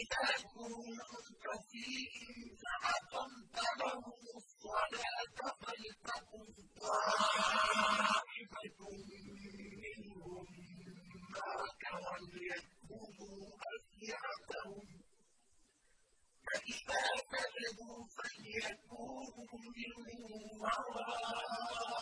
إِذَا كُنتَ فِيهِمْ فَأَقَمْتَ لَهُمُ الصَّلَاةَ فَلْتَقُمْ طَائِفَةٌ مِّنْهُم مَّعَكَ وَلْيَأْخُذُوا أَسْلِحَتَهُمْ ۖ فَإِذَا سَجَدُوا فَلْيَكُونُوا مِن وَرَائِكُمْ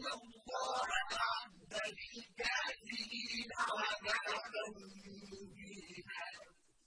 الله أعد للكافرين عذابا